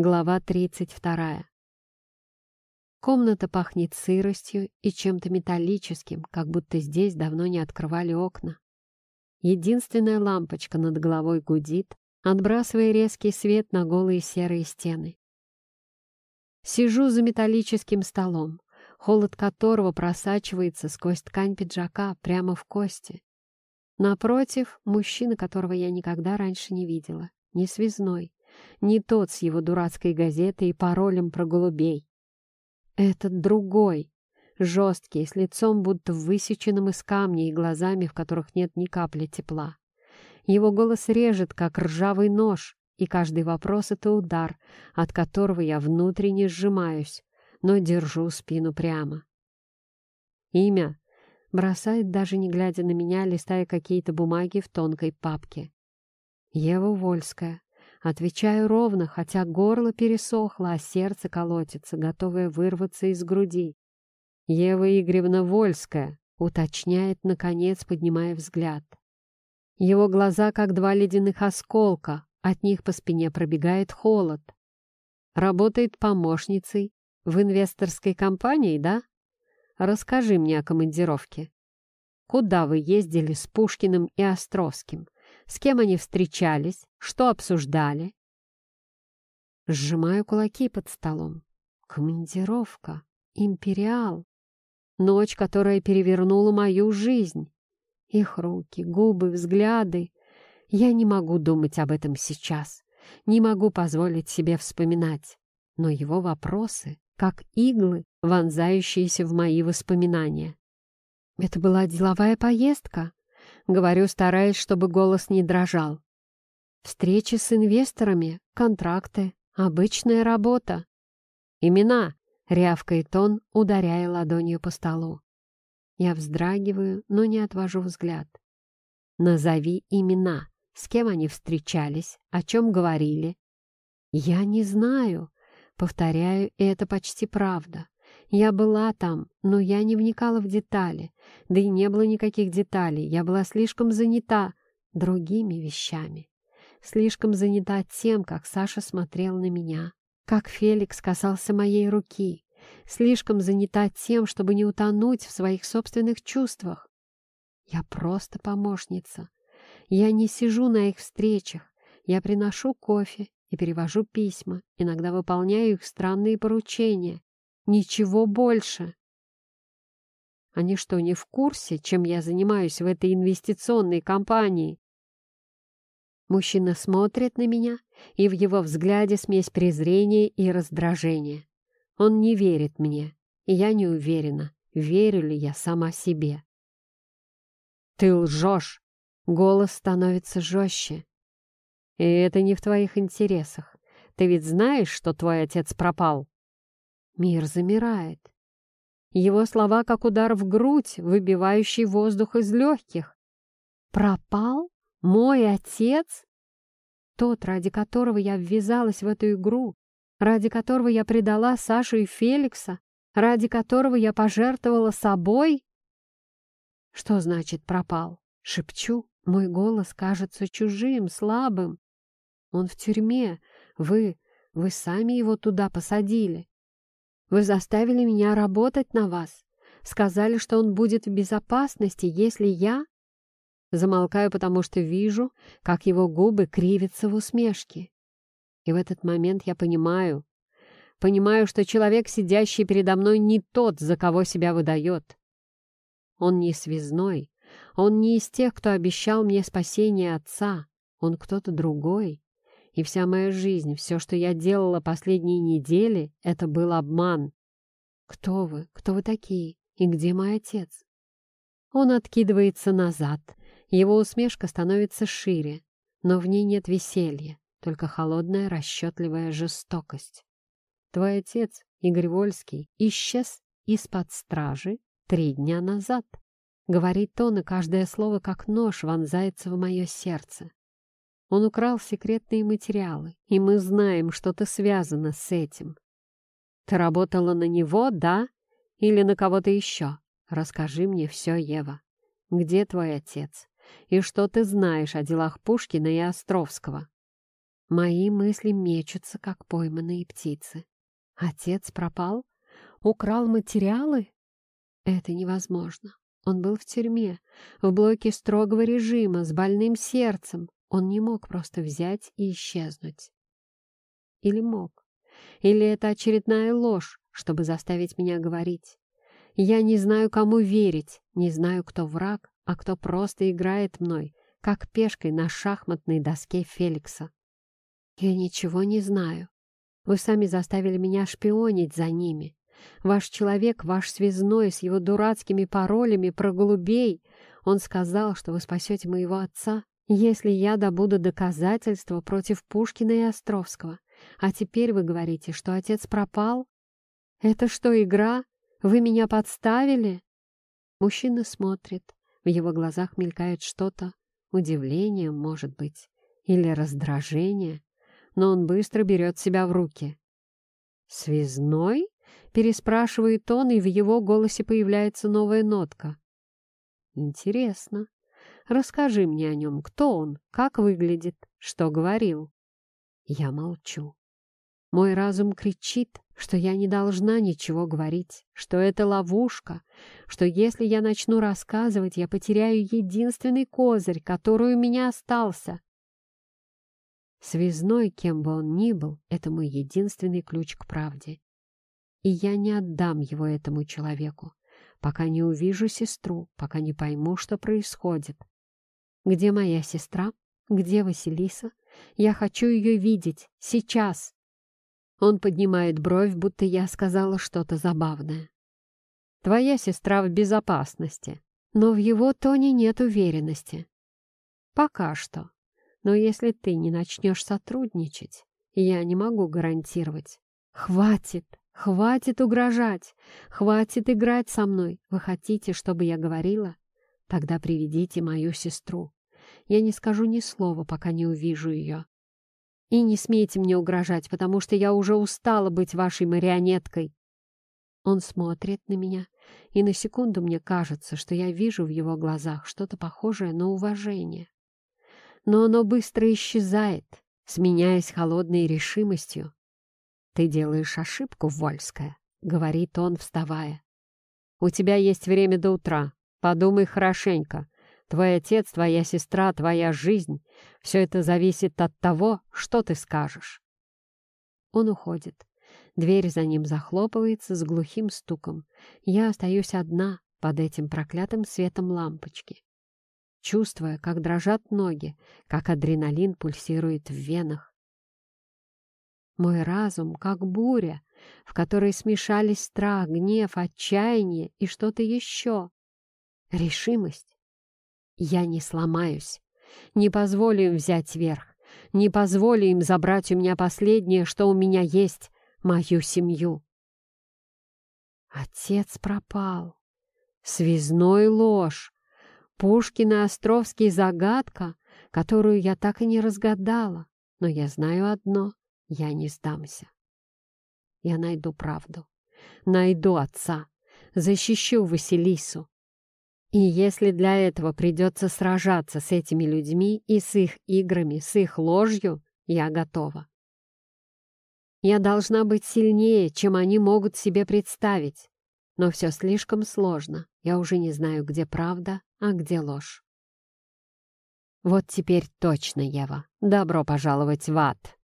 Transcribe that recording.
Глава 32. Комната пахнет сыростью и чем-то металлическим, как будто здесь давно не открывали окна. Единственная лампочка над головой гудит, отбрасывая резкий свет на голые серые стены. Сижу за металлическим столом, холод которого просачивается сквозь ткань пиджака прямо в кости. Напротив, мужчина, которого я никогда раньше не видела, не связной, не тот с его дурацкой газетой и паролем про голубей. Этот другой, жесткий, с лицом будто высеченным из камня и глазами, в которых нет ни капли тепла. Его голос режет, как ржавый нож, и каждый вопрос — это удар, от которого я внутренне сжимаюсь, но держу спину прямо. Имя бросает, даже не глядя на меня, листая какие-то бумаги в тонкой папке. Ева Вольская. Отвечаю ровно, хотя горло пересохло, а сердце колотится, готовое вырваться из груди. Ева Игоревна Вольская, уточняет, наконец, поднимая взгляд. Его глаза, как два ледяных осколка, от них по спине пробегает холод. Работает помощницей в инвесторской компании, да? Расскажи мне о командировке. Куда вы ездили с Пушкиным и Островским? С кем они встречались? Что обсуждали? Сжимаю кулаки под столом. Командировка. Империал. Ночь, которая перевернула мою жизнь. Их руки, губы, взгляды. Я не могу думать об этом сейчас. Не могу позволить себе вспоминать. Но его вопросы, как иглы, вонзающиеся в мои воспоминания. Это была деловая поездка, Говорю, стараясь, чтобы голос не дрожал. Встречи с инвесторами, контракты, обычная работа. Имена, рявкает он, ударяя ладонью по столу. Я вздрагиваю, но не отвожу взгляд. Назови имена, с кем они встречались, о чем говорили. Я не знаю, повторяю, и это почти правда. Я была там, но я не вникала в детали. Да и не было никаких деталей. Я была слишком занята другими вещами. Слишком занята тем, как Саша смотрел на меня, как Феликс касался моей руки. Слишком занята тем, чтобы не утонуть в своих собственных чувствах. Я просто помощница. Я не сижу на их встречах. Я приношу кофе и перевожу письма, иногда выполняю их странные поручения. Ничего больше. Они что, не в курсе, чем я занимаюсь в этой инвестиционной компании? Мужчина смотрит на меня, и в его взгляде смесь презрения и раздражения. Он не верит мне, и я не уверена, верю ли я сама себе. «Ты лжешь!» Голос становится жестче. «И это не в твоих интересах. Ты ведь знаешь, что твой отец пропал?» Мир замирает. Его слова как удар в грудь, выбивающий воздух из легких. «Пропал? Мой отец?» Тот, ради которого я ввязалась в эту игру, ради которого я предала Сашу и Феликса, ради которого я пожертвовала собой? Что значит пропал? Шепчу, мой голос кажется чужим, слабым. Он в тюрьме, вы, вы сами его туда посадили. Вы заставили меня работать на вас. Сказали, что он будет в безопасности, если я...» Замолкаю, потому что вижу, как его губы кривятся в усмешке. И в этот момент я понимаю, понимаю, что человек, сидящий передо мной, не тот, за кого себя выдает. Он не связной, он не из тех, кто обещал мне спасение отца, он кто-то другой. И вся моя жизнь, все, что я делала последние недели, это был обман. Кто вы? Кто вы такие? И где мой отец? Он откидывается назад. Его усмешка становится шире, но в ней нет веселья, только холодная расчетливая жестокость. Твой отец, Игорь Вольский, исчез из-под стражи три дня назад. Говорит он, и каждое слово, как нож, вонзается в мое сердце. Он украл секретные материалы, и мы знаем, что-то связано с этим. Ты работала на него, да? Или на кого-то еще? Расскажи мне все, Ева. Где твой отец? И что ты знаешь о делах Пушкина и Островского? Мои мысли мечутся, как пойманные птицы. Отец пропал? Украл материалы? Это невозможно. Он был в тюрьме, в блоке строгого режима, с больным сердцем. Он не мог просто взять и исчезнуть. Или мог? Или это очередная ложь, чтобы заставить меня говорить? Я не знаю, кому верить, не знаю, кто враг, а кто просто играет мной, как пешкой на шахматной доске Феликса. Я ничего не знаю. Вы сами заставили меня шпионить за ними. Ваш человек, ваш связной с его дурацкими паролями про голубей, он сказал, что вы спасете моего отца, если я добуду доказательства против Пушкина и Островского. А теперь вы говорите, что отец пропал? Это что, игра? Вы меня подставили?» Мужчина смотрит. В его глазах мелькает что-то. Удивление, может быть, или раздражение. Но он быстро берет себя в руки. «Связной?» — переспрашивает он, и в его голосе появляется новая нотка. «Интересно. Расскажи мне о нем. Кто он? Как выглядит? Что говорил?» Я молчу. Мой разум кричит, что я не должна ничего говорить, что это ловушка, что если я начну рассказывать, я потеряю единственный козырь, который у меня остался. Связной, кем бы он ни был, это мой единственный ключ к правде. И я не отдам его этому человеку, пока не увижу сестру, пока не пойму, что происходит. Где моя сестра? Где Василиса? Я хочу ее видеть. Сейчас. Он поднимает бровь, будто я сказала что-то забавное. Твоя сестра в безопасности. Но в его тоне нет уверенности. Пока что. Но если ты не начнешь сотрудничать, я не могу гарантировать. Хватит, хватит угрожать, хватит играть со мной. Вы хотите, чтобы я говорила? Тогда приведите мою сестру. Я не скажу ни слова, пока не увижу ее. И не смейте мне угрожать, потому что я уже устала быть вашей марионеткой. Он смотрит на меня, и на секунду мне кажется, что я вижу в его глазах что-то похожее на уважение. Но оно быстро исчезает, сменяясь холодной решимостью. «Ты делаешь ошибку, Вольская», — говорит он, вставая. «У тебя есть время до утра. Подумай хорошенько. Твой отец, твоя сестра, твоя жизнь — все это зависит от того, что ты скажешь. Он уходит. Дверь за ним захлопывается с глухим стуком. Я остаюсь одна под этим проклятым светом лампочки. Чувствуя, как дрожат ноги, как адреналин пульсирует в венах. Мой разум, как буря, в которой смешались страх, гнев, отчаяние и что-то еще. Решимость я не сломаюсь. Не позволю им взять верх. Не позволю им забрать у меня последнее, что у меня есть, мою семью. Отец пропал. Связной ложь. Пушкин и Островский загадка, которую я так и не разгадала. Но я знаю одно — я не сдамся. Я найду правду. Найду отца. Защищу Василису. И если для этого придется сражаться с этими людьми и с их играми, с их ложью, я готова. Я должна быть сильнее, чем они могут себе представить. Но все слишком сложно. Я уже не знаю, где правда, а где ложь. Вот теперь точно, Ева. Добро пожаловать в ад.